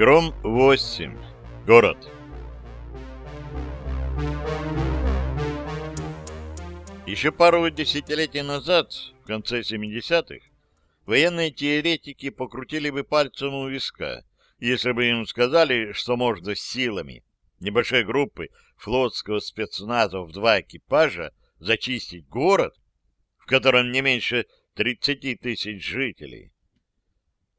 Гром-8. Город. Еще пару десятилетий назад, в конце 70-х, военные теоретики покрутили бы пальцем у виска, если бы им сказали, что можно силами небольшой группы флотского спецназа в два экипажа зачистить город, в котором не меньше 30 тысяч жителей.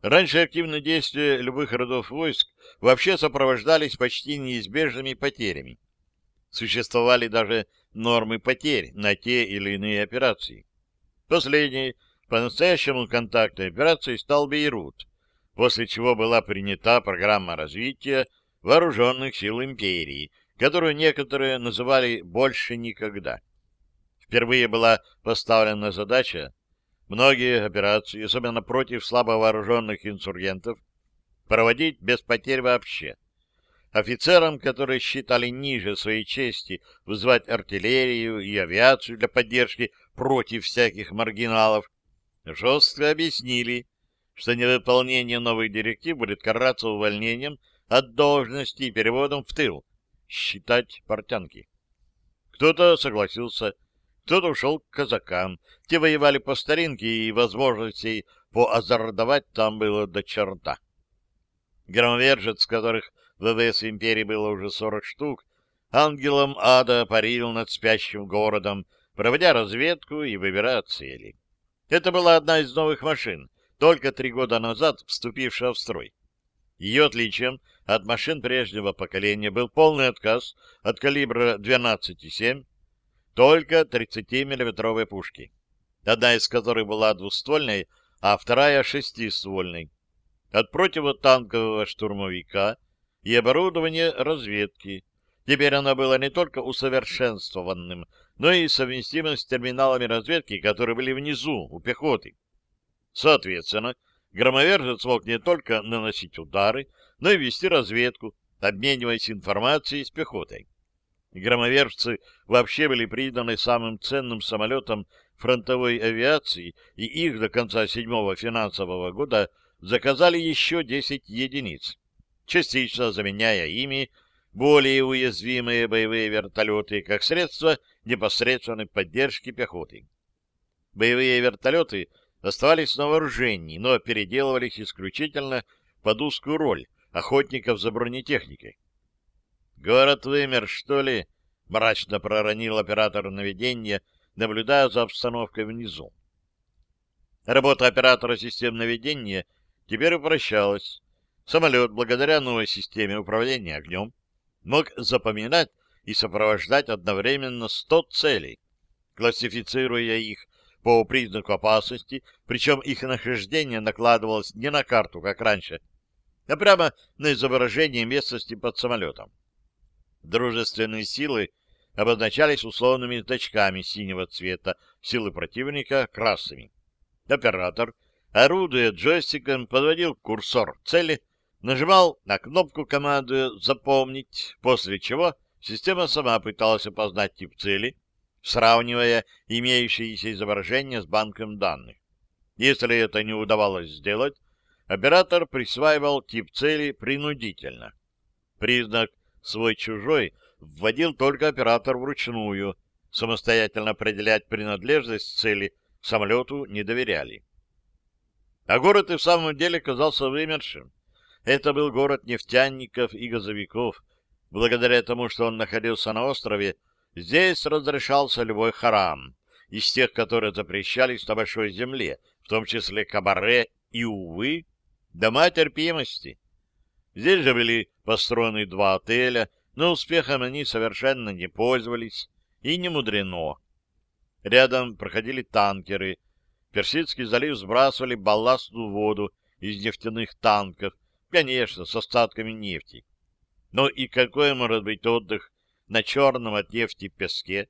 Раньше активные действия любых родов войск вообще сопровождались почти неизбежными потерями. Существовали даже нормы потерь на те или иные операции. Последней по-настоящему контактной операцией стал Бейрут, после чего была принята программа развития вооруженных сил империи, которую некоторые называли «больше никогда». Впервые была поставлена задача многие операции, особенно против слабо вооруженных инсургентов, проводить без потерь вообще. Офицерам, которые считали ниже своей чести вызывать артиллерию и авиацию для поддержки против всяких маргиналов, жестко объяснили, что невыполнение новых директив будет караться увольнением от должности и переводом в тыл, считать портянки. Кто-то согласился, кто-то ушел к казакам. Те воевали по старинке, и возможностей поазардовать там было до черта. Громовержец, которых в ВВС империи было уже 40 штук, ангелом ада парил над спящим городом, проводя разведку и выбирая цели. Это была одна из новых машин, только три года назад вступившая в строй. Ее отличием от машин прежнего поколения был полный отказ от калибра 12,7 только 30-миллиметровые пушки, одна из которых была двуствольной, а вторая — шестиствольной. От противотанкового штурмовика и оборудования разведки. Теперь она была не только усовершенствованным, но и совместимым с терминалами разведки, которые были внизу, у пехоты. Соответственно, громовержец мог не только наносить удары, но и вести разведку, обмениваясь информацией с пехотой. Громовержцы вообще были приданы самым ценным самолетам фронтовой авиации, и их до конца седьмого финансового года заказали еще 10 единиц, частично заменяя ими более уязвимые боевые вертолеты как средство непосредственной поддержки пехоты. Боевые вертолеты оставались на вооружении, но переделывались исключительно под узкую роль охотников за бронетехникой. «Город вымер, что ли?» — мрачно проронил оператор наведения, наблюдая за обстановкой внизу. Работа оператора систем наведения теперь упрощалась. Самолет, благодаря новой системе управления огнем, мог запоминать и сопровождать одновременно 100 целей, классифицируя их по признаку опасности, причем их нахождение накладывалось не на карту, как раньше, а прямо на изображение местности под самолетом. Дружественные силы обозначались условными значками синего цвета, силы противника — красными. Оператор, орудуя джойстиком, подводил курсор цели, нажимал на кнопку команды «Запомнить», после чего система сама пыталась опознать тип цели, сравнивая имеющиеся изображения с банком данных. Если это не удавалось сделать, оператор присваивал тип цели принудительно. Признак свой-чужой вводил только оператор вручную. Самостоятельно определять принадлежность цели самолету не доверяли. А город и в самом деле казался вымершим. Это был город нефтяников и газовиков. Благодаря тому, что он находился на острове, здесь разрешался любой харам, из тех, которые запрещались на большой земле, в том числе кабаре и, увы, дома терпимости. Здесь же были построены два отеля, но успехом они совершенно не пользовались, и не мудрено. Рядом проходили танкеры. Персидский залив сбрасывали балластную воду из нефтяных танков, конечно, с остатками нефти. Но и какой может быть отдых на черном от нефти песке,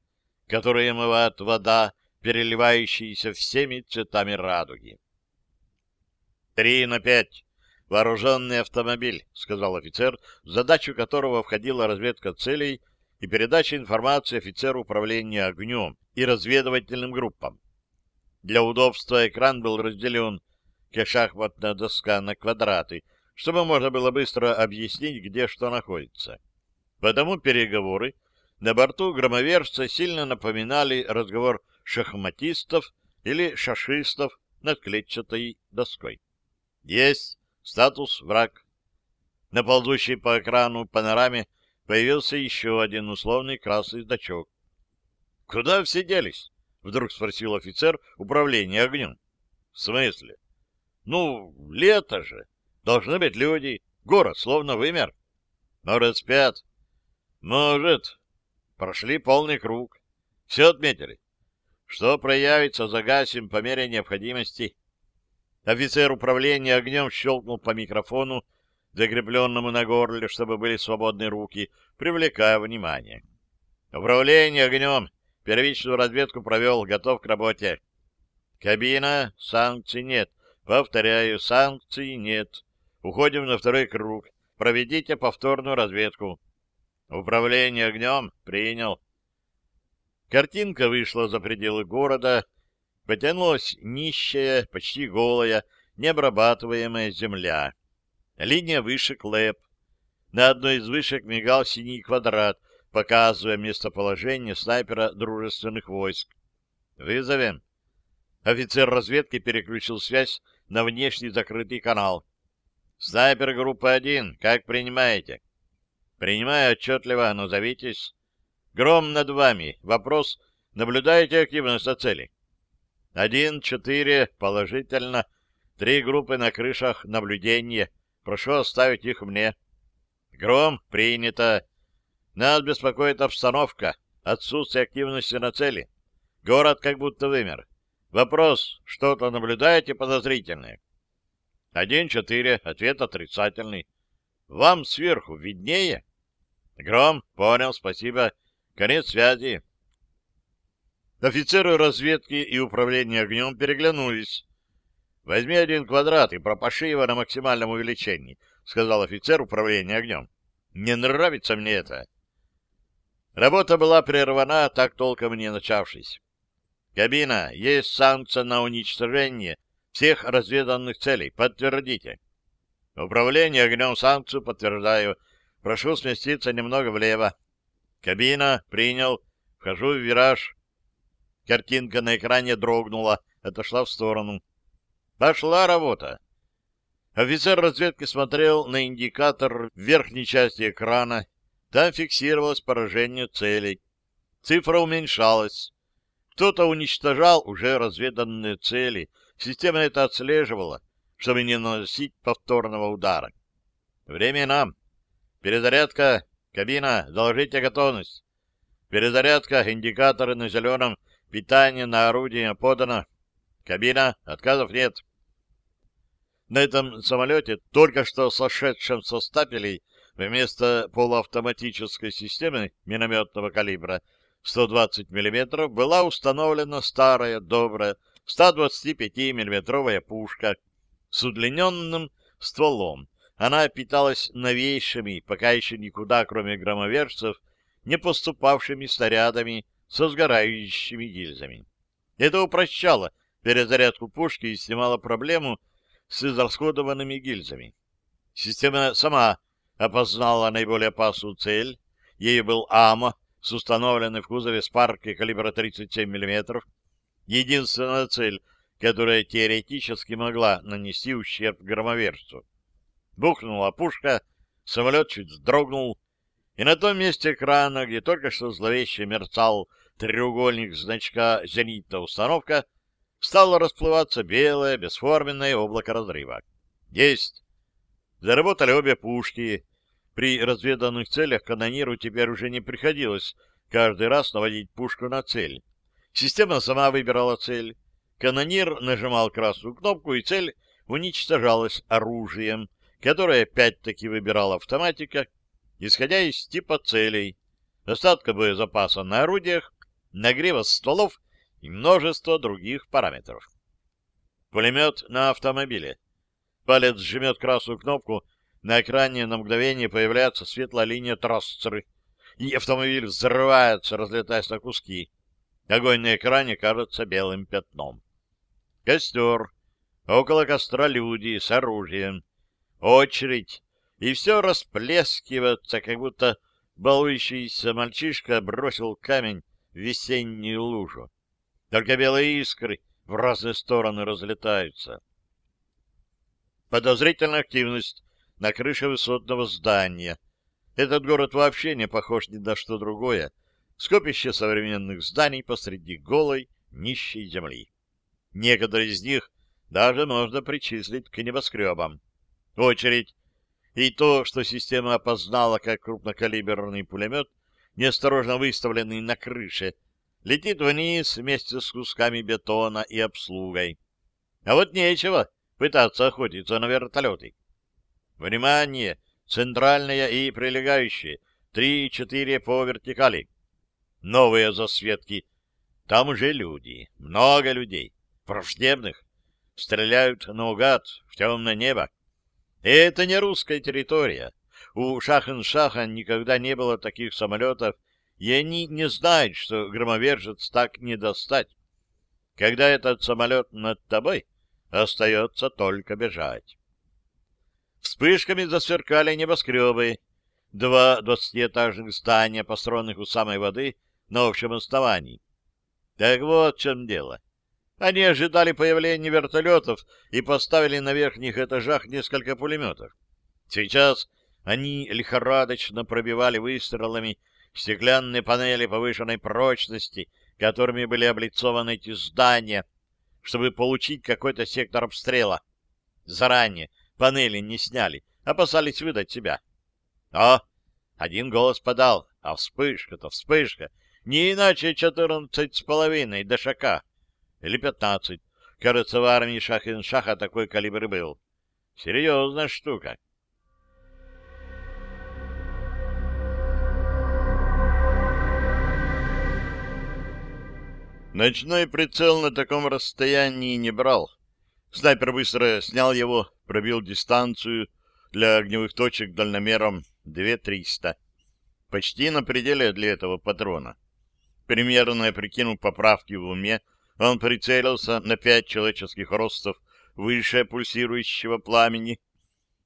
который омывает вода, переливающаяся всеми цветами радуги? Три на пять вооруженный автомобиль, — сказал офицер, задачу которого входила разведка целей и передача информации офицеру управления огнем и разведывательным группам. Для удобства экран был разделен, как шахматная доска, на квадраты, чтобы можно было быстро объяснить, где что находится. Потому переговоры на борту громовержца сильно напоминали разговор шахматистов или шашистов над клетчатой доской. Есть статус враг. На ползущей по экрану панораме появился еще один условный красный значок. — Куда все делись? — вдруг спросил офицер управления огнем. — В смысле? — Ну, лето же. Должны быть люди. Город словно вымер. — Может, спят? — Может. Прошли полный круг. Все отметили. Что проявится, загасим по мере необходимости. Офицер управления огнем щелкнул по микрофону, закрепленному на горле, чтобы были свободны руки, привлекая внимание. Управление огнем. Первичную разведку провел, готов к работе. Кабина, санкций нет. Повторяю, санкций нет. Уходим на второй круг. Проведите повторную разведку. Управление огнем принял. Картинка вышла за пределы города, потянулась нищая, почти голая, необрабатываемая земля. Линия вышек ЛЭП. На одной из вышек мигал синий квадрат, показывая местоположение снайпера дружественных войск. «Вызовем». Офицер разведки переключил связь на внешний закрытый канал. «Снайпер группа 1, как принимаете?» «Принимаю отчетливо, назовитесь». «Гром над вами. Вопрос. Наблюдаете активность на цели?» Один, четыре, положительно. Три группы на крышах наблюдения. Прошу оставить их мне. Гром, принято. Нас беспокоит обстановка, отсутствие активности на цели. Город как будто вымер. Вопрос, что-то наблюдаете подозрительное? Один, четыре, ответ отрицательный. Вам сверху виднее? Гром, понял, спасибо. Конец связи. Офицеры разведки и управления огнем переглянулись. — Возьми один квадрат и пропаши его на максимальном увеличении, — сказал офицер управления огнем. — Не нравится мне это. Работа была прервана, так толком не начавшись. Кабина, есть санкция на уничтожение всех разведанных целей. Подтвердите. Управление огнем санкцию подтверждаю. Прошу сместиться немного влево. Кабина, принял. Вхожу в вираж. Картинка на экране дрогнула, отошла в сторону. Пошла работа. Офицер разведки смотрел на индикатор в верхней части экрана. Там фиксировалось поражение целей. Цифра уменьшалась. Кто-то уничтожал уже разведанные цели. Система это отслеживала, чтобы не наносить повторного удара. Время нам. Перезарядка. Кабина. Доложите готовность. Перезарядка. Индикаторы на зеленом Питание на орудие подано. Кабина. Отказов нет. На этом самолете, только что сошедшем со стапелей, вместо полуавтоматической системы минометного калибра 120 мм была установлена старая, добрая 125 миллиметровая пушка с удлиненным стволом. Она питалась новейшими, пока еще никуда, кроме громовержцев, не поступавшими снарядами со сгорающими гильзами. Это упрощало перезарядку пушки и снимало проблему с израсходованными гильзами. Система сама опознала наиболее опасную цель. Ею был АМО с установленной в кузове спаркой калибра 37 мм. Единственная цель, которая теоретически могла нанести ущерб громовержцу. Бухнула пушка, самолет чуть вздрогнул, и на том месте экрана, где только что зловеще мерцал треугольник значка «Зенитная установка», стало расплываться белое бесформенное облако разрыва. Есть! Заработали обе пушки. При разведанных целях канониру теперь уже не приходилось каждый раз наводить пушку на цель. Система сама выбирала цель. Канонир нажимал красную кнопку, и цель уничтожалась оружием, которое опять-таки выбирала автоматика, исходя из типа целей, остатка боезапаса на орудиях нагрева стволов и множество других параметров. Пулемет на автомобиле. Палец жмет красную кнопку, на экране на мгновение появляется светлая линия трассеры, и автомобиль взрывается, разлетаясь на куски. Огонь на экране кажется белым пятном. Костер. Около костра люди с оружием. Очередь, и все расплескивается, как будто балующийся мальчишка бросил камень весеннюю лужу. Только белые искры в разные стороны разлетаются. Подозрительная активность на крыше высотного здания. Этот город вообще не похож ни на что другое. Скопище современных зданий посреди голой, нищей земли. Некоторые из них даже можно причислить к небоскребам. Очередь. И то, что система опознала как крупнокалиберный пулемет, неосторожно выставленный на крыше, летит вниз вместе с кусками бетона и обслугой. А вот нечего пытаться охотиться на вертолеты. Внимание! Центральная и прилегающие. Три-четыре по вертикали. Новые засветки. Там уже люди. Много людей. Враждебных. Стреляют наугад в темное небо. И это не русская территория. У Шахен-Шаха никогда не было таких самолетов, и они не знают, что громовержец так не достать. Когда этот самолет над тобой, Остается только бежать. Вспышками засверкали небоскребы. Два двадцатиэтажных здания, построенных у самой воды, на общем основании. Так вот в чем дело. Они ожидали появления вертолетов и поставили на верхних этажах несколько пулеметов. Сейчас они лихорадочно пробивали выстрелами стеклянные панели повышенной прочности, которыми были облицованы эти здания, чтобы получить какой-то сектор обстрела. Заранее панели не сняли, опасались выдать себя. О, один голос подал, а вспышка-то вспышка, не иначе четырнадцать с половиной до шака. Или пятнадцать. Кажется, в армии Шахин-Шаха такой калибр был. Серьезная штука. Ночной прицел на таком расстоянии не брал. Снайпер быстро снял его, пробил дистанцию для огневых точек дальномером 2300. Почти на пределе для этого патрона. Примерно прикинув поправки в уме, он прицелился на пять человеческих ростов выше пульсирующего пламени.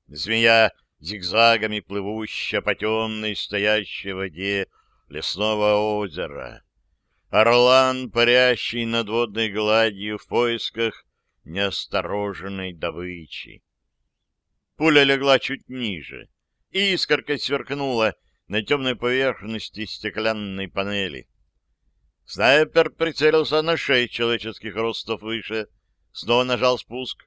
Змея зигзагами плывущая по темной стоящей воде лесного озера. Орлан, парящий над водной гладью в поисках неостороженной добычи. Пуля легла чуть ниже, и искоркой сверкнула на темной поверхности стеклянной панели. Снайпер прицелился на шесть человеческих ростов выше, снова нажал спуск.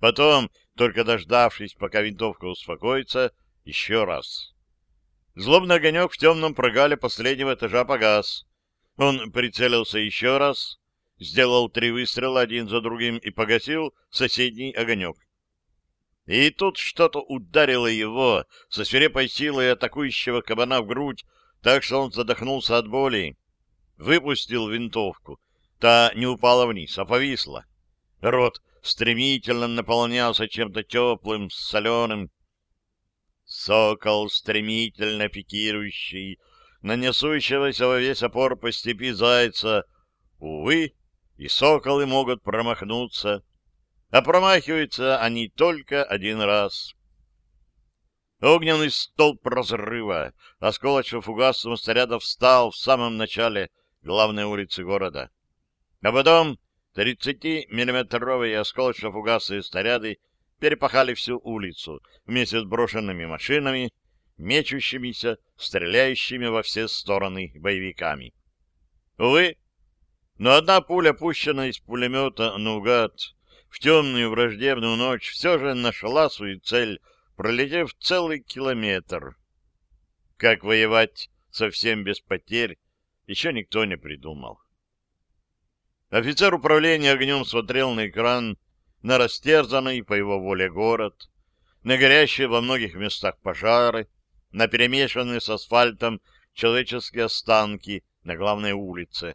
Потом, только дождавшись, пока винтовка успокоится, еще раз. Злобный огонек в темном прогале последнего этажа погас. Он прицелился еще раз, сделал три выстрела один за другим и погасил соседний огонек. И тут что-то ударило его со свирепой силой атакующего кабана в грудь, так что он задохнулся от боли. Выпустил винтовку. Та не упала вниз, а повисла. Рот стремительно наполнялся чем-то теплым, соленым. Сокол, стремительно пикирующий, на несущегося во весь опор по степи зайца. Увы, и соколы могут промахнуться, а промахиваются они только один раз. Огненный столб разрыва осколочно-фугасного снаряда встал в самом начале главной улицы города. А потом 30-миллиметровые осколочно-фугасные снаряды перепахали всю улицу вместе с брошенными машинами, мечущимися, стреляющими во все стороны боевиками. Увы, но одна пуля, пущенная из пулемета наугад в темную враждебную ночь, все же нашла свою цель, пролетев целый километр. Как воевать совсем без потерь, еще никто не придумал. Офицер управления огнем смотрел на экран, на растерзанный по его воле город, на горящие во многих местах пожары, на перемешанные с асфальтом человеческие останки на главной улице,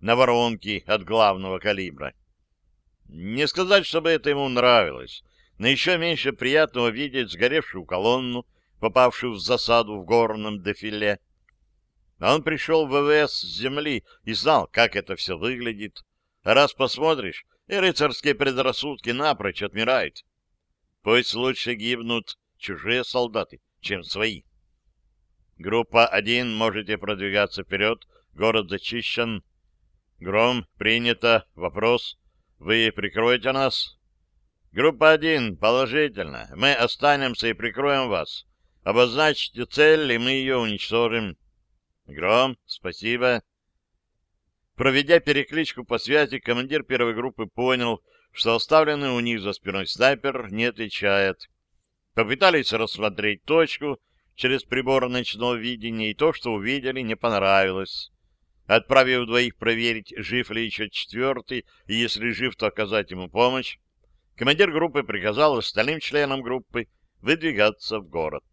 на воронки от главного калибра. Не сказать, чтобы это ему нравилось, но еще меньше приятного видеть сгоревшую колонну, попавшую в засаду в горном дефиле. Он пришел в ВВС с земли и знал, как это все выглядит. Раз посмотришь, и рыцарские предрассудки напрочь отмирают. Пусть лучше гибнут чужие солдаты, чем свои. Группа 1, можете продвигаться вперед. Город зачищен. Гром, принято. Вопрос. Вы прикроете нас? Группа 1, положительно. Мы останемся и прикроем вас. Обозначьте цель, и мы ее уничтожим. Гром, спасибо. Проведя перекличку по связи, командир первой группы понял, что оставленный у них за спиной снайпер не отвечает. Попытались рассмотреть точку через прибор ночного видения, и то, что увидели, не понравилось. Отправив двоих проверить, жив ли еще четвертый, и если жив, то оказать ему помощь, командир группы приказал остальным членам группы выдвигаться в город.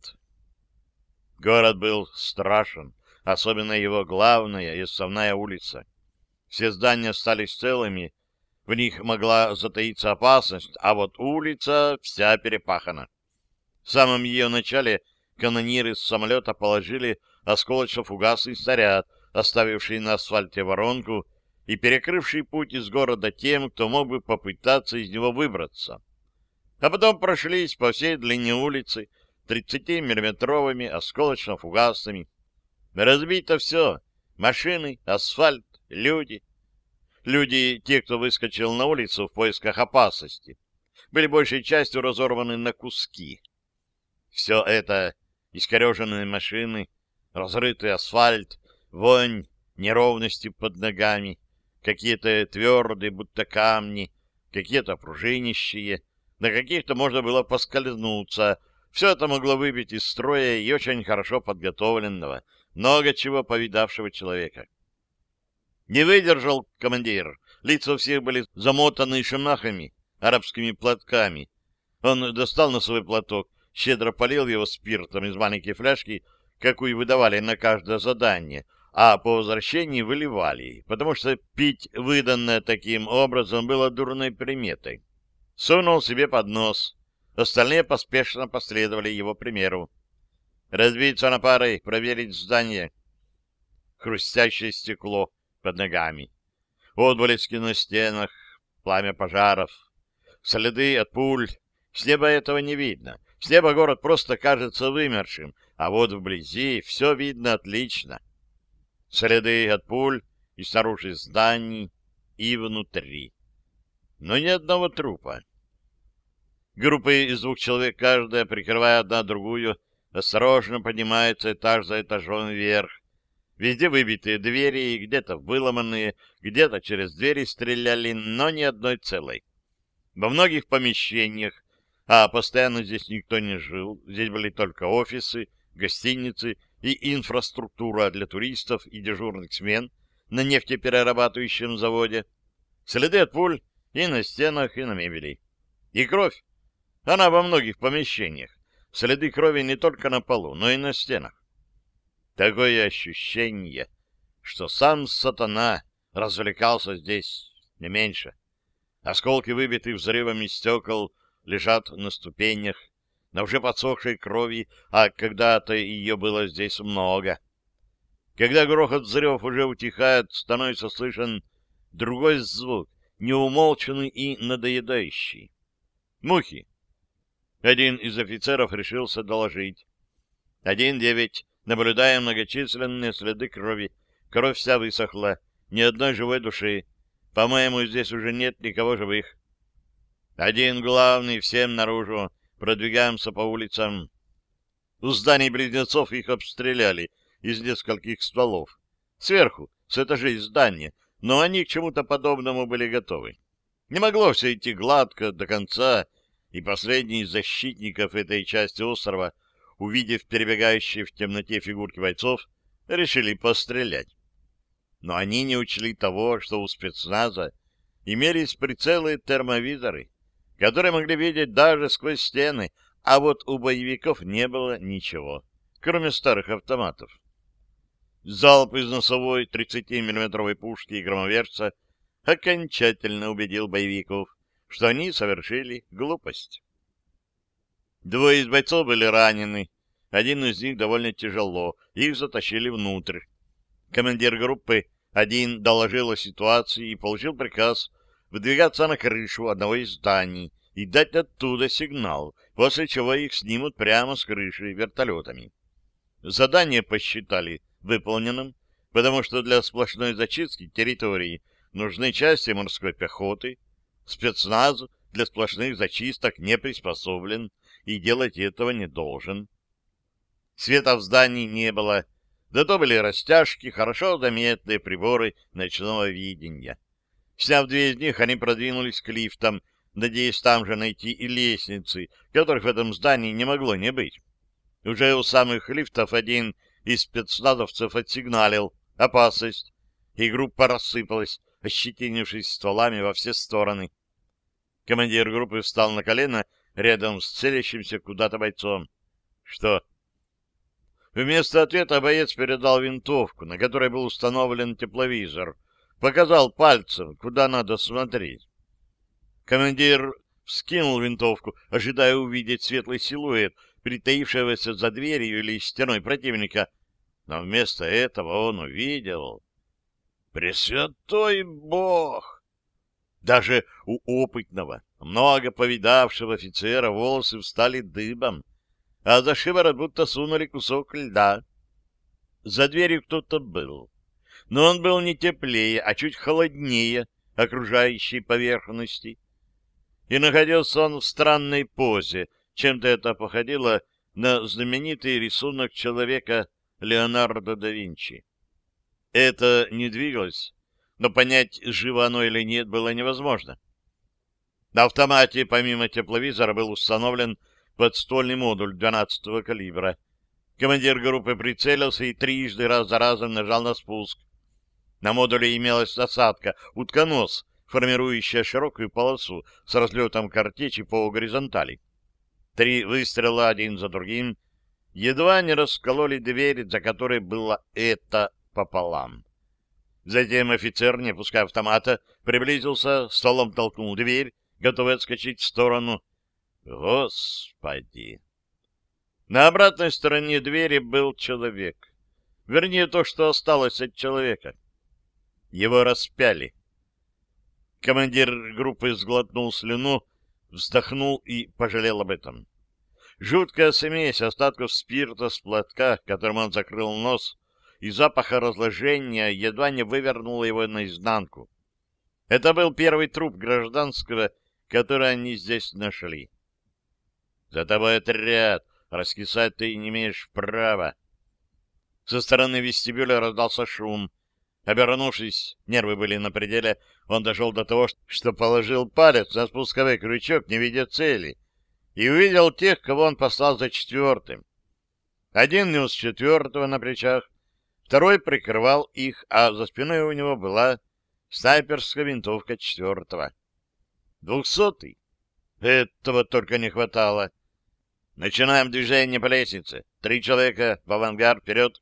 Город был страшен, особенно его главная и основная улица. Все здания остались целыми, в них могла затаиться опасность, а вот улица вся перепахана. В самом ее начале канониры с самолета положили осколочно-фугасный снаряд, оставивший на асфальте воронку и перекрывший путь из города тем, кто мог бы попытаться из него выбраться. А потом прошлись по всей длине улицы 30-миллиметровыми осколочно-фугасными. Разбито все — машины, асфальт, люди. Люди, те, кто выскочил на улицу в поисках опасности, были большей частью разорваны на куски. Все это — искореженные машины, разрытый асфальт, вонь, неровности под ногами, какие-то твердые, будто камни, какие-то пружинищие, на каких-то можно было поскользнуться. Все это могло выбить из строя и очень хорошо подготовленного, много чего повидавшего человека. Не выдержал командир. Лица у всех были замотаны шамахами, арабскими платками. Он достал на свой платок, щедро полил его спиртом из маленькой фляжки, какую выдавали на каждое задание, а по возвращении выливали, потому что пить выданное таким образом было дурной приметой. Сунул себе под нос. Остальные поспешно последовали его примеру. Разбиться на пары, проверить здание. Хрустящее стекло под ногами. Отблески на стенах, пламя пожаров, следы от пуль. С неба этого не видно. С неба город просто кажется вымершим, а вот вблизи все видно отлично. Следы от пуль и снаружи зданий, и внутри. Но ни одного трупа. Группы из двух человек каждая, прикрывая одна другую, осторожно поднимается этаж за этажом вверх, Везде выбитые двери, где-то выломанные, где-то через двери стреляли, но ни одной целой. Во многих помещениях, а постоянно здесь никто не жил, здесь были только офисы, гостиницы и инфраструктура для туристов и дежурных смен на нефтеперерабатывающем заводе, следы от пуль и на стенах, и на мебели. И кровь. Она во многих помещениях. Следы крови не только на полу, но и на стенах. Такое ощущение, что сам сатана развлекался здесь не меньше. Осколки выбитых взрывами стекол лежат на ступенях, на уже подсохшей крови, а когда-то ее было здесь много. Когда грохот взрывов уже утихает, становится слышен другой звук, неумолчанный и надоедающий. Мухи. Один из офицеров решился доложить. Один девять Наблюдаем многочисленные следы крови. Кровь вся высохла. Ни одной живой души. По-моему, здесь уже нет никого живых. Один главный, всем наружу. Продвигаемся по улицам. У зданий близнецов их обстреляли из нескольких стволов. Сверху, с этажей здания, но они к чему-то подобному были готовы. Не могло все идти гладко до конца, и последний из защитников этой части острова — увидев перебегающие в темноте фигурки бойцов, решили пострелять. Но они не учли того, что у спецназа имелись прицелы термовизоры, которые могли видеть даже сквозь стены, а вот у боевиков не было ничего, кроме старых автоматов. Залп из носовой 30-миллиметровой пушки и громоверца окончательно убедил боевиков, что они совершили глупость. Двое из бойцов были ранены. Один из них довольно тяжело. Их затащили внутрь. Командир группы один доложил о ситуации и получил приказ выдвигаться на крышу одного из зданий, и дать оттуда сигнал, после чего их снимут прямо с крыши вертолетами. Задание посчитали выполненным, потому что для сплошной зачистки территории нужны части морской пехоты, спецназ для сплошных зачисток не приспособлен и делать этого не должен. Света в здании не было, зато были растяжки, хорошо заметные приборы ночного видения. Сняв две из них, они продвинулись к лифтам, надеясь там же найти и лестницы, которых в этом здании не могло не быть. Уже у самых лифтов один из спецназовцев отсигналил «Опасность!» и группа рассыпалась, ощетинившись стволами во все стороны. Командир группы встал на колено рядом с целящимся куда-то бойцом. «Что?» Вместо ответа боец передал винтовку, на которой был установлен тепловизор, показал пальцем, куда надо смотреть. Командир вскинул винтовку, ожидая увидеть светлый силуэт, притаившегося за дверью или стеной противника, но вместо этого он увидел... Пресвятой Бог! Даже у опытного, много повидавшего офицера волосы встали дыбом, а за шиворот будто сунули кусок льда. За дверью кто-то был, но он был не теплее, а чуть холоднее окружающей поверхности. И находился он в странной позе, чем-то это походило на знаменитый рисунок человека Леонардо да Винчи. Это не двигалось, но понять, живо оно или нет, было невозможно. На автомате, помимо тепловизора, был установлен подствольный модуль 12-го калибра. Командир группы прицелился и трижды раз за разом нажал на спуск. На модуле имелась насадка «Утконос», формирующая широкую полосу с разлетом картечи по горизонтали. Три выстрела один за другим едва не раскололи дверь, за которой было это пополам. Затем офицер, не пуская автомата, приблизился, столом толкнул дверь, готовый отскочить в сторону. Господи! На обратной стороне двери был человек. Вернее, то, что осталось от человека. Его распяли. Командир группы сглотнул слюну, вздохнул и пожалел об этом. Жуткая смесь остатков спирта с платка, которым он закрыл нос, и запаха разложения едва не вывернула его наизнанку. Это был первый труп гражданского, который они здесь нашли. За тобой отряд, раскисать ты не имеешь права. Со стороны вестибюля раздался шум. Обернувшись, нервы были на пределе, он дошел до того, что положил палец на спусковой крючок, не видя цели, и увидел тех, кого он послал за четвертым. Один нес четвертого на плечах, второй прикрывал их, а за спиной у него была снайперская винтовка четвертого. Двухсотый. Этого только не хватало. Начинаем движение по лестнице. Три человека в авангард вперед.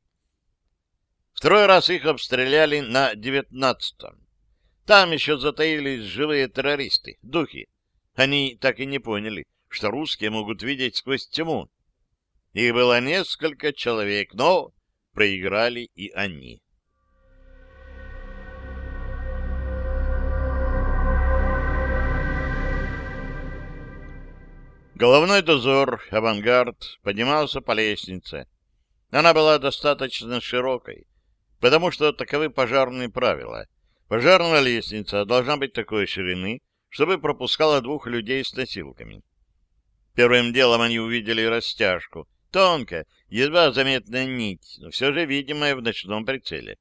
Второй раз их обстреляли на девятнадцатом. Там еще затаились живые террористы, духи. Они так и не поняли, что русские могут видеть сквозь тьму. Их было несколько человек, но проиграли и они. Головной дозор «Авангард» поднимался по лестнице. Она была достаточно широкой, потому что таковы пожарные правила. Пожарная лестница должна быть такой ширины, чтобы пропускала двух людей с носилками. Первым делом они увидели растяжку. Тонкая, едва заметная нить, но все же видимая в ночном прицеле.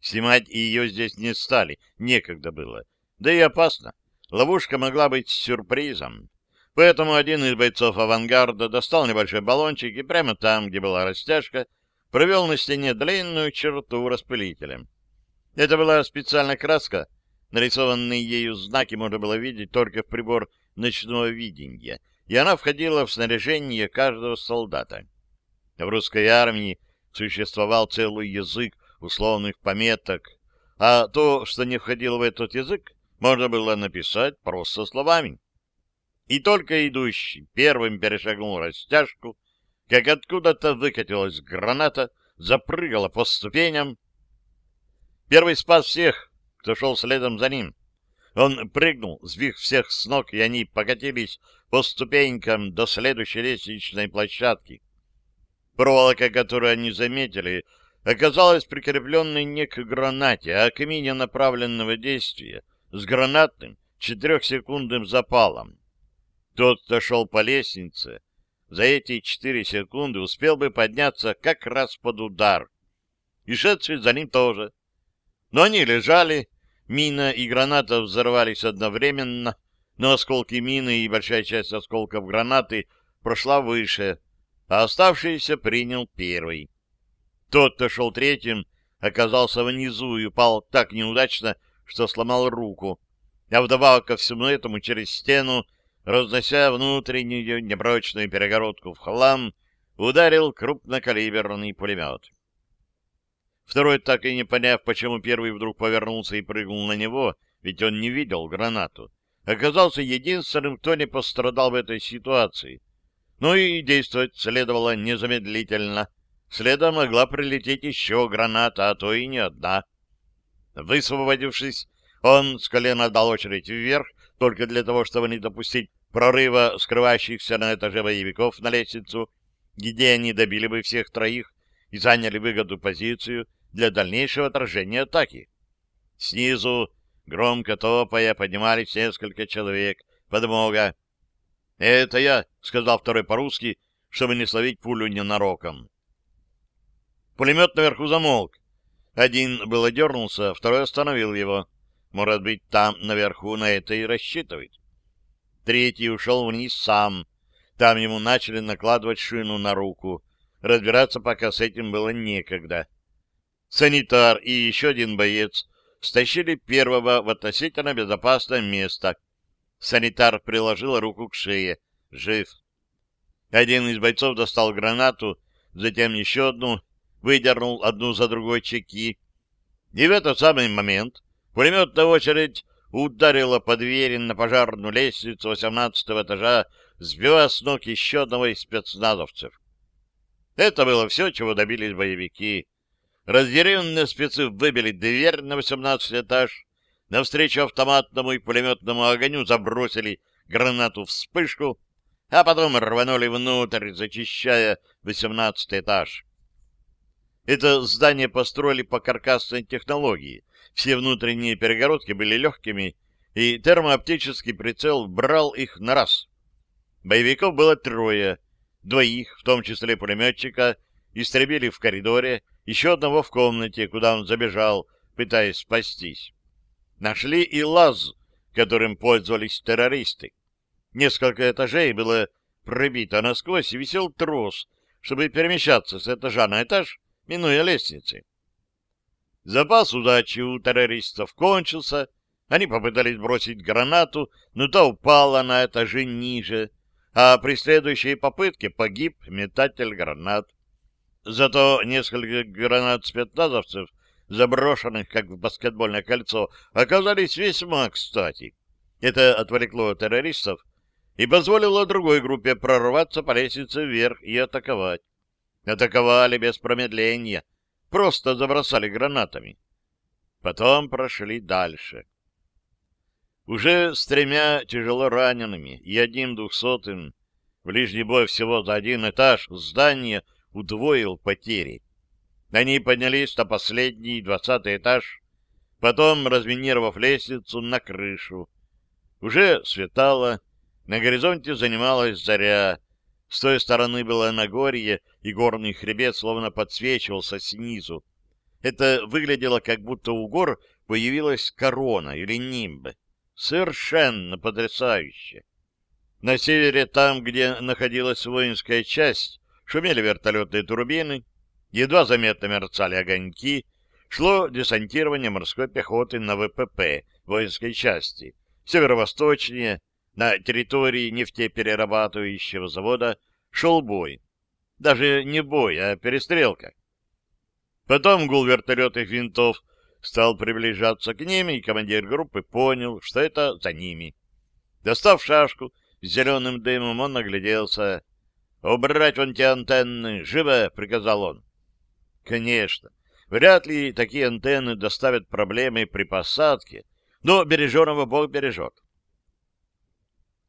Снимать ее здесь не стали, некогда было. Да и опасно. Ловушка могла быть сюрпризом. Поэтому один из бойцов авангарда достал небольшой баллончик и прямо там, где была растяжка, провел на стене длинную черту распылителем. Это была специальная краска. Нарисованные ею знаки можно было видеть только в прибор ночного видения, и она входила в снаряжение каждого солдата. В русской армии существовал целый язык условных пометок, а то, что не входило в этот язык, можно было написать просто словами. И только идущий первым перешагнул растяжку, как откуда-то выкатилась граната, запрыгала по ступеням. Первый спас всех, кто шел следом за ним. Он прыгнул, сбив всех с ног, и они покатились по ступенькам до следующей лестничной площадки. Проволока, которую они заметили, оказалась прикрепленной не к гранате, а к мине направленного действия с гранатным четырехсекундным запалом. Тот, кто шел по лестнице, за эти четыре секунды успел бы подняться как раз под удар. И шедший за ним тоже. Но они лежали, мина и граната взорвались одновременно, но осколки мины и большая часть осколков гранаты прошла выше, а оставшийся принял первый. Тот, кто шел третьим, оказался внизу и упал так неудачно, что сломал руку, а вдобавок ко всему этому через стену, разнося внутреннюю непрочную перегородку в хлам, ударил крупнокалиберный пулемет. Второй, так и не поняв, почему первый вдруг повернулся и прыгнул на него, ведь он не видел гранату, оказался единственным, кто не пострадал в этой ситуации. Ну и действовать следовало незамедлительно. Следом могла прилететь еще граната, а то и не одна. Высвободившись, он с колена дал очередь вверх, только для того, чтобы не допустить прорыва скрывающихся на этаже боевиков на лестницу, где они добили бы всех троих и заняли выгоду позицию для дальнейшего отражения атаки. Снизу, громко топая, поднимались несколько человек. Подмога. «Это я», — сказал второй по-русски, чтобы не словить пулю ненароком. Пулемет наверху замолк. Один было дернулся, второй остановил его. Может быть, там, наверху, на это и рассчитывает. Третий ушел вниз сам. Там ему начали накладывать шину на руку. Разбираться пока с этим было некогда. Санитар и еще один боец стащили первого в относительно безопасное место. Санитар приложил руку к шее. Жив. Один из бойцов достал гранату, затем еще одну, выдернул одну за другой чеки. И в этот самый момент пулеметная очередь ударила по двери на пожарную лестницу 18 этажа, сбивая с ног еще одного из спецназовцев. Это было все, чего добились боевики. Разъяренные спецы выбили дверь на 18 этаж, навстречу автоматному и пулеметному огню забросили гранату-вспышку, а потом рванули внутрь, зачищая 18 этаж. Это здание построили по каркасной технологии. Все внутренние перегородки были легкими, и термооптический прицел брал их на раз. Боевиков было трое. Двоих, в том числе пулеметчика, истребили в коридоре, еще одного в комнате, куда он забежал, пытаясь спастись. Нашли и лаз, которым пользовались террористы. Несколько этажей было пробито насквозь, и висел трос, чтобы перемещаться с этажа на этаж, минуя лестницы. Запас удачи у террористов кончился, они попытались бросить гранату, но та упала на этаже ниже, а при следующей попытке погиб метатель гранат. Зато несколько гранат спецназовцев, заброшенных как в баскетбольное кольцо, оказались весьма кстати. Это отвлекло террористов и позволило другой группе прорваться по лестнице вверх и атаковать. Атаковали без промедления, просто забросали гранатами. Потом прошли дальше. Уже с тремя тяжело ранеными и одним двухсотым ближний бой всего за один этаж здания удвоил потери. Они поднялись на последний двадцатый этаж, потом, разминировав лестницу, на крышу. Уже светало, на горизонте занималась заря, с той стороны было Нагорье, и горный хребет словно подсвечивался снизу. Это выглядело, как будто у гор появилась корона или нимб. Совершенно потрясающе. На севере, там, где находилась воинская часть, шумели вертолетные турбины, едва заметно мерцали огоньки, шло десантирование морской пехоты на ВПП воинской части. Северо-восточнее, на территории нефтеперерабатывающего завода шел бой. Даже не бой, а перестрелка. Потом гул вертолетных винтов стал приближаться к ним, и командир группы понял, что это за ними. Достав шашку с зеленым дымом, он нагляделся. «Убрать вон те антенны! Живо!» — приказал он. Конечно, вряд ли такие антенны доставят проблемы при посадке, Но береженого Бог бережет.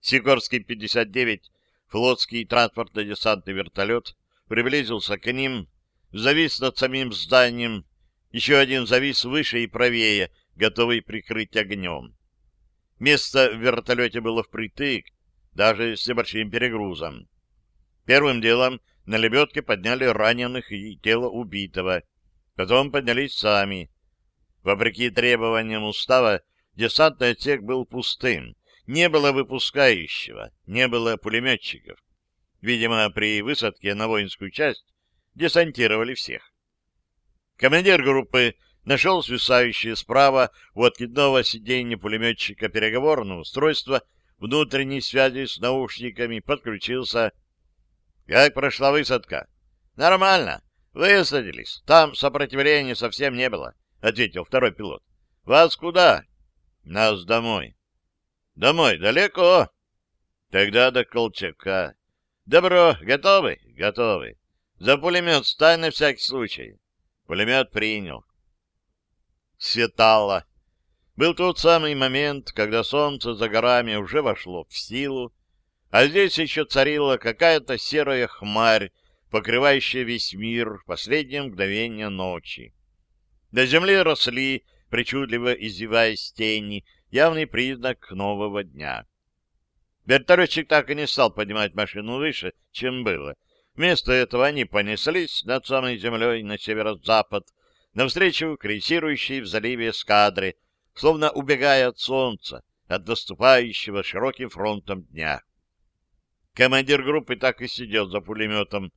Сикорский 59, флотский транспортно-десантный вертолет, приблизился к ним, завис над самим зданием, еще один завис выше и правее, готовый прикрыть огнем. Место в вертолете было впритык, даже с небольшим перегрузом. Первым делом на лебедке подняли раненых и тело убитого. Потом поднялись сами. Вопреки требованиям устава, десантный отсек был пустым. Не было выпускающего, не было пулеметчиков. Видимо, при высадке на воинскую часть десантировали всех. Командир группы нашел свисающее справа у откидного сиденья пулеметчика переговорное устройство внутренней связи с наушниками, подключился. «Как прошла высадка?» «Нормально. Высадились. Там сопротивления совсем не было», — ответил второй пилот. «Вас куда?» «Нас домой». «Домой далеко?» «Тогда до Колчака». «Добро. Готовы?» «Готовы. За пулемет стань на всякий случай». Пулемет принял. Светало. Был тот самый момент, когда солнце за горами уже вошло в силу, а здесь еще царила какая-то серая хмарь, покрывающая весь мир в последнее мгновение ночи. До земли росли, причудливо издеваясь тени, явный признак нового дня. Вертолетчик так и не стал поднимать машину выше, чем было. Вместо этого они понеслись над самой землей на северо-запад, навстречу крейсирующей в заливе эскадры, словно убегая от солнца, от наступающего широким фронтом дня. Командир группы так и сидел за пулеметом.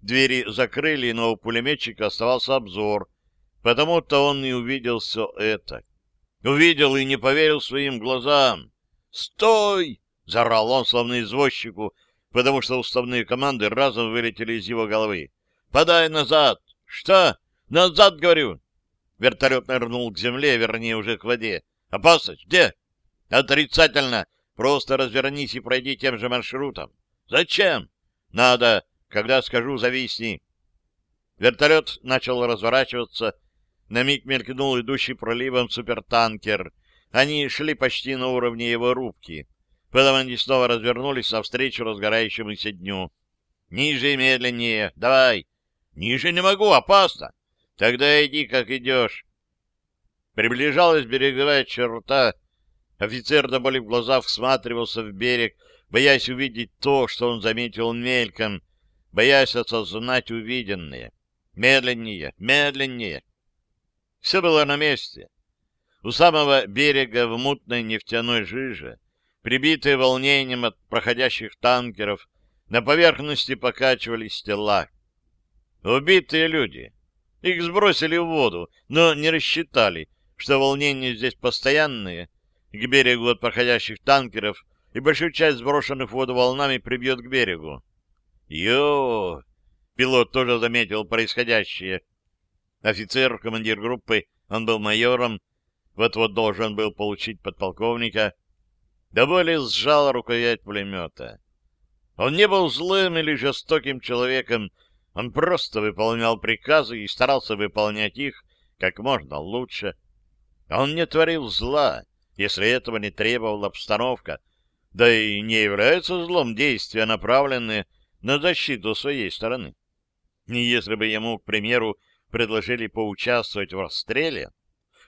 Двери закрыли, но у пулеметчика оставался обзор, потому-то он и увидел все это. Увидел и не поверил своим глазам. «Стой!» — заорал он, словно извозчику, потому что уставные команды разом вылетели из его головы. «Подай назад!» «Что?» «Назад, говорю!» Вертолет нырнул к земле, вернее, уже к воде. «Опасность! Где?» «Отрицательно! Просто развернись и пройди тем же маршрутом». «Зачем?» «Надо. Когда скажу, зависни». Вертолет начал разворачиваться. На миг мелькнул идущий проливом супертанкер. Они шли почти на уровне его рубки. Потом они снова развернулись навстречу разгорающемуся дню. «Ниже и медленнее. Давай!» «Ниже не могу. Опасно!» Тогда иди, как идешь. Приближалась береговая черта. Офицер до боли всматривался в берег, боясь увидеть то, что он заметил мельком, боясь осознать увиденное. Медленнее, медленнее. Все было на месте. У самого берега в мутной нефтяной жиже, прибитые волнением от проходящих танкеров, на поверхности покачивались тела. Убитые люди. Их сбросили в воду, но не рассчитали, что волнения здесь постоянные, к берегу от проходящих танкеров, и большую часть сброшенных в воду волнами прибьет к берегу. Йо! Пилот тоже заметил происходящее. Офицер, командир группы, он был майором, вот-вот должен был получить подполковника, до боли сжал рукоять пулемета. Он не был злым или жестоким человеком, он просто выполнял приказы и старался выполнять их как можно лучше. Он не творил зла, если этого не требовала обстановка, да и не является злом действия, направленные на защиту своей стороны. Если бы ему, к примеру, предложили поучаствовать в расстреле,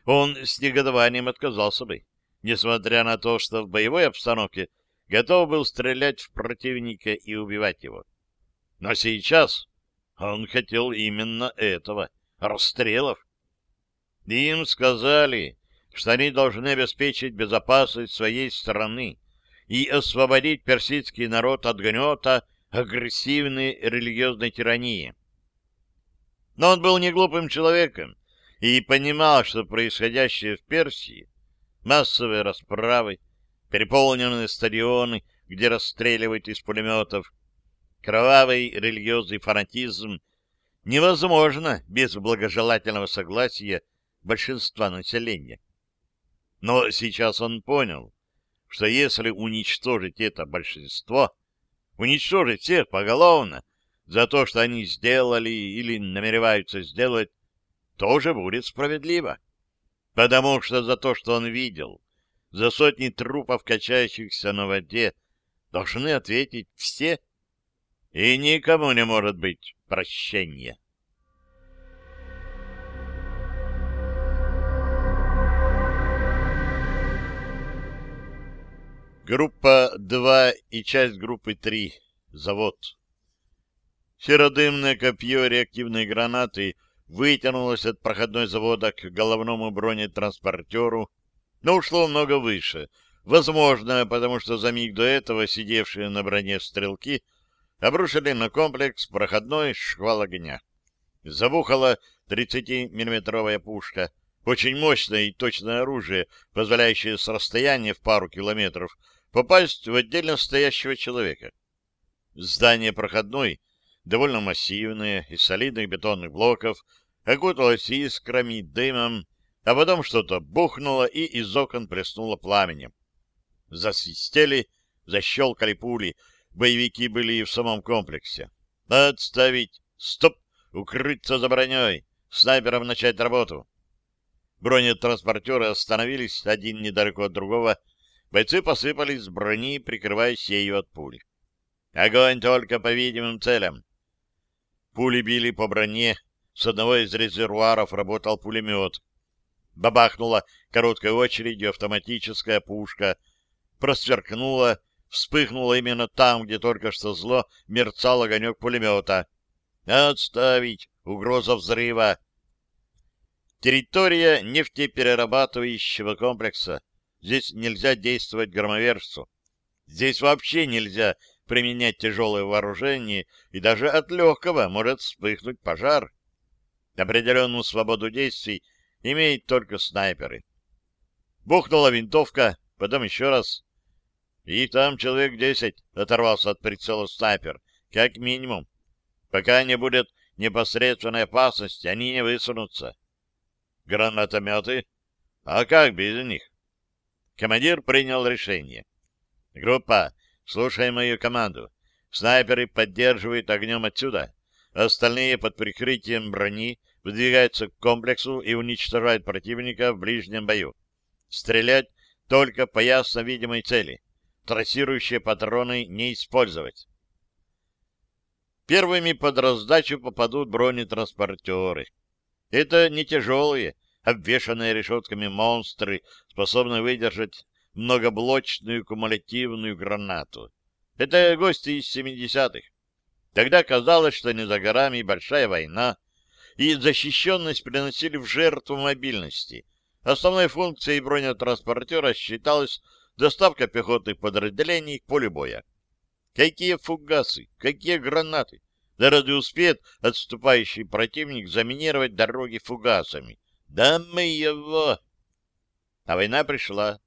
он с негодованием отказался бы, несмотря на то, что в боевой обстановке готов был стрелять в противника и убивать его. Но сейчас он хотел именно этого — расстрелов. Им сказали, что они должны обеспечить безопасность своей страны и освободить персидский народ от гнета агрессивной религиозной тирании. Но он был не глупым человеком и понимал, что происходящее в Персии — массовые расправы, переполненные стадионы, где расстреливают из пулеметов — кровавый религиозный фанатизм невозможно без благожелательного согласия большинства населения. Но сейчас он понял, что если уничтожить это большинство, уничтожить всех поголовно за то, что они сделали или намереваются сделать, тоже будет справедливо. Потому что за то, что он видел, за сотни трупов, качающихся на воде, должны ответить все. И никому не может быть прощения. Группа 2 и часть группы 3. Завод. Серодымное копье реактивной гранаты вытянулось от проходной завода к головному бронетранспортеру, но ушло много выше. Возможно, потому что за миг до этого сидевшие на броне стрелки обрушили на комплекс проходной шквал огня. Забухала 30-миллиметровая пушка, очень мощное и точное оружие, позволяющее с расстояния в пару километров попасть в отдельно стоящего человека. Здание проходной, довольно массивное, из солидных бетонных блоков, окуталось искрами, дымом, а потом что-то бухнуло и из окон плеснуло пламенем. Засвистели, защелкали пули, боевики были и в самом комплексе. Отставить! Стоп! Укрыться за броней! Снайперам начать работу! Бронетранспортеры остановились один недалеко от другого, Бойцы посыпались с брони, прикрываясь ею от пуль. Огонь только по видимым целям. Пули били по броне. С одного из резервуаров работал пулемет. Бабахнула короткой очередью автоматическая пушка. Просверкнула, вспыхнула именно там, где только что зло мерцал огонек пулемета. Отставить! Угроза взрыва! Территория нефтеперерабатывающего комплекса. Здесь нельзя действовать громовержцу. Здесь вообще нельзя применять тяжелое вооружение, и даже от легкого может вспыхнуть пожар. Определенную свободу действий имеют только снайперы. Бухнула винтовка, потом еще раз. И там человек десять оторвался от прицела снайпер, как минимум. Пока не будет непосредственной опасности, они не высунутся. Гранатометы? А как без них? Командир принял решение. «Группа, слушай мою команду. Снайперы поддерживают огнем отсюда. Остальные под прикрытием брони выдвигаются к комплексу и уничтожают противника в ближнем бою. Стрелять только по ясно видимой цели. Трассирующие патроны не использовать. Первыми под раздачу попадут бронетранспортеры. Это не тяжелые, обвешанные решетками монстры, способные выдержать многоблочную кумулятивную гранату. Это гости из 70-х. Тогда казалось, что не за горами большая война, и защищенность приносили в жертву мобильности. Основной функцией бронетранспортера считалась доставка пехотных подразделений к полю боя. Какие фугасы, какие гранаты! Да разве успеет отступающий противник заминировать дороги фугасами? Да мы его... А война пришла.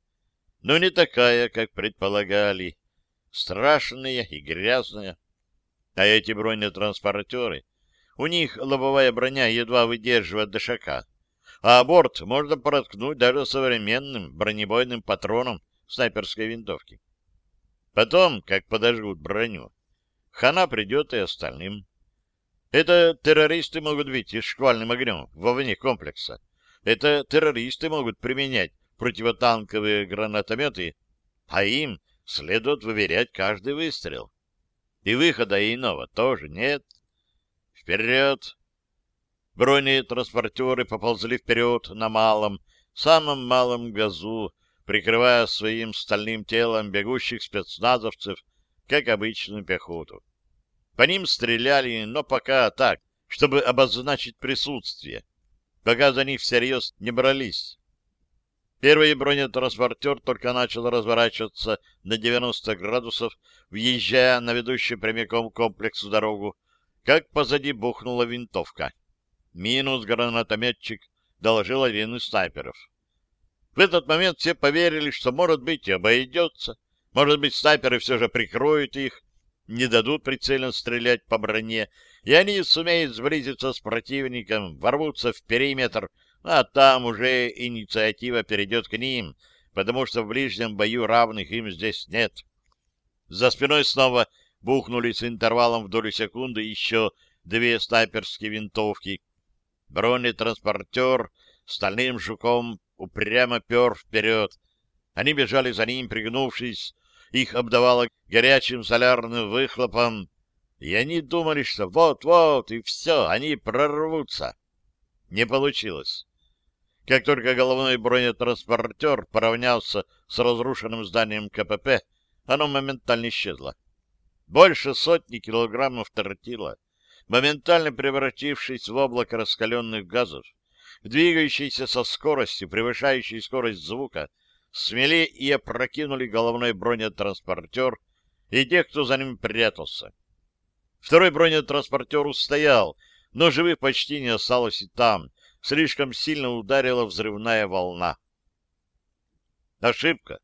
Но не такая, как предполагали. Страшная и грязная. А эти бронетранспортеры, у них лобовая броня едва выдерживает дышака. А борт можно проткнуть даже современным бронебойным патроном снайперской винтовки. Потом, как подожгут броню, хана придет и остальным. Это террористы могут быть и шквальным огнем вовне комплекса. Это террористы могут применять противотанковые гранатометы, а им следует выверять каждый выстрел. И выхода иного тоже нет. Вперед! Бронетранспортеры поползли вперед на малом, самом малом газу, прикрывая своим стальным телом бегущих спецназовцев, как обычную пехоту. По ним стреляли, но пока так, чтобы обозначить присутствие пока за них всерьез не брались. Первый бронетранспортер только начал разворачиваться на 90 градусов, въезжая на ведущую прямиком к комплексу дорогу, как позади бухнула винтовка. Минус гранатометчик, доложил один из снайперов. В этот момент все поверили, что, может быть, и обойдется. Может быть, снайперы все же прикроют их, не дадут прицельно стрелять по броне, и они сумеют сблизиться с противником, ворвутся в периметр, а там уже инициатива перейдет к ним, потому что в ближнем бою равных им здесь нет. За спиной снова бухнули с интервалом в долю секунды еще две снайперские винтовки. Бронетранспортер стальным жуком упрямо пер вперед, Они бежали за ним, пригнувшись, их обдавало горячим солярным выхлопом, и они думали, что вот-вот, и все, они прорвутся. Не получилось. Как только головной бронетранспортер поравнялся с разрушенным зданием КПП, оно моментально исчезло. Больше сотни килограммов тротила, моментально превратившись в облако раскаленных газов, двигающиеся со скоростью, превышающей скорость звука, смели и опрокинули головной бронетранспортер и тех, кто за ним прятался. Второй бронетранспортер устоял, но живых почти не осталось и там. Слишком сильно ударила взрывная волна. Ошибка.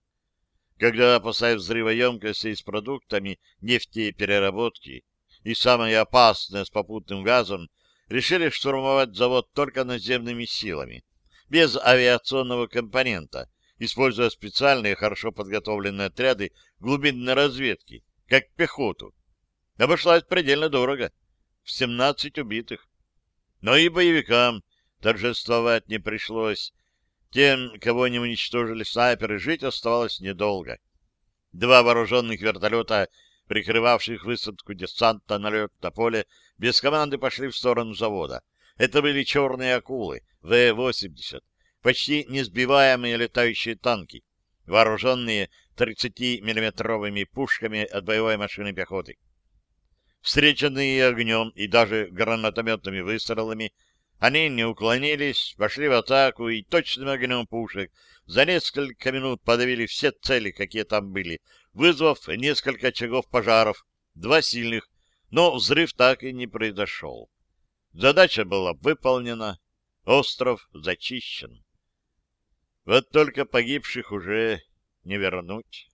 Когда, опасаясь взрыва емкости с продуктами нефтепереработки и самое опасное с попутным газом, решили штурмовать завод только наземными силами, без авиационного компонента, используя специальные хорошо подготовленные отряды глубинной разведки, как пехоту. Обошлась предельно дорого. В 17 убитых. Но и боевикам торжествовать не пришлось. Тем, кого не уничтожили снайперы, жить оставалось недолго. Два вооруженных вертолета, прикрывавших высадку десанта на лед поле, без команды пошли в сторону завода. Это были черные акулы, В-80, почти несбиваемые летающие танки, вооруженные 30-миллиметровыми пушками от боевой машины пехоты. Встреченные огнем и даже гранатометными выстрелами, они не уклонились, пошли в атаку и точным огнем пушек за несколько минут подавили все цели, какие там были, вызвав несколько очагов пожаров, два сильных, но взрыв так и не произошел. Задача была выполнена, остров зачищен. Вот только погибших уже не вернуть.